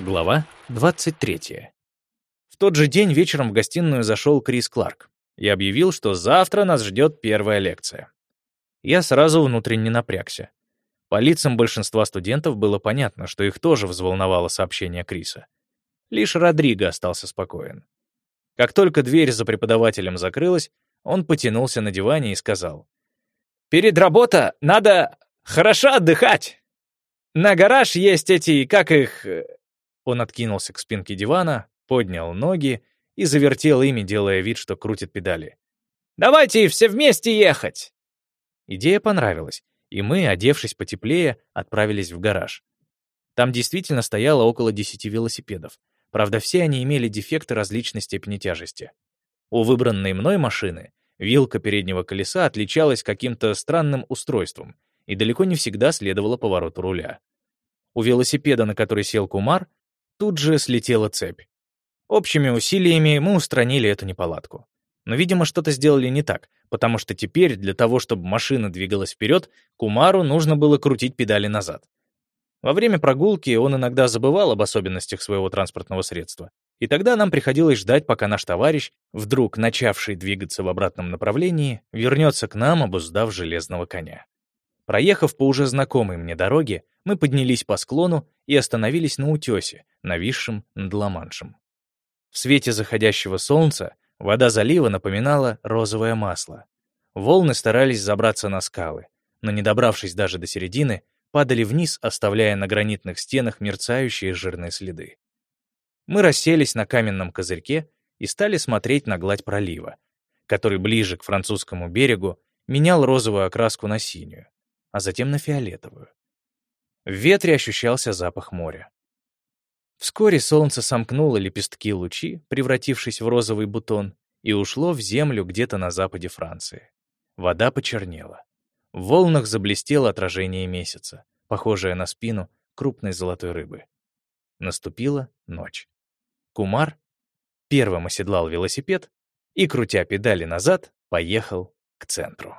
Глава 23. В тот же день вечером в гостиную зашел Крис Кларк и объявил, что завтра нас ждет первая лекция. Я сразу внутренне напрягся. По лицам большинства студентов было понятно, что их тоже взволновало сообщение Криса. Лишь Родриго остался спокоен. Как только дверь за преподавателем закрылась, он потянулся на диване и сказал, «Перед работа надо хорошо отдыхать. На гараж есть эти, как их, он откинулся к спинке дивана, поднял ноги и завертел ими, делая вид, что крутит педали. «Давайте все вместе ехать!» Идея понравилась, и мы, одевшись потеплее, отправились в гараж. Там действительно стояло около десяти велосипедов. Правда, все они имели дефекты различной степени тяжести. У выбранной мной машины вилка переднего колеса отличалась каким-то странным устройством и далеко не всегда следовала повороту руля. У велосипеда, на который сел Кумар, Тут же слетела цепь. Общими усилиями мы устранили эту неполадку. Но, видимо, что-то сделали не так, потому что теперь для того, чтобы машина двигалась вперед, Кумару нужно было крутить педали назад. Во время прогулки он иногда забывал об особенностях своего транспортного средства, и тогда нам приходилось ждать, пока наш товарищ, вдруг начавший двигаться в обратном направлении, вернется к нам, обуздав железного коня. Проехав по уже знакомой мне дороге, мы поднялись по склону и остановились на утесе, нависшем над Ла-Маншем. В свете заходящего солнца вода залива напоминала розовое масло. Волны старались забраться на скалы, но, не добравшись даже до середины, падали вниз, оставляя на гранитных стенах мерцающие жирные следы. Мы расселись на каменном козырьке и стали смотреть на гладь пролива, который ближе к французскому берегу менял розовую окраску на синюю а затем на фиолетовую. В ветре ощущался запах моря. Вскоре солнце сомкнуло лепестки лучи, превратившись в розовый бутон, и ушло в землю где-то на западе Франции. Вода почернела. В волнах заблестело отражение месяца, похожее на спину крупной золотой рыбы. Наступила ночь. Кумар первым оседлал велосипед и, крутя педали назад, поехал к центру.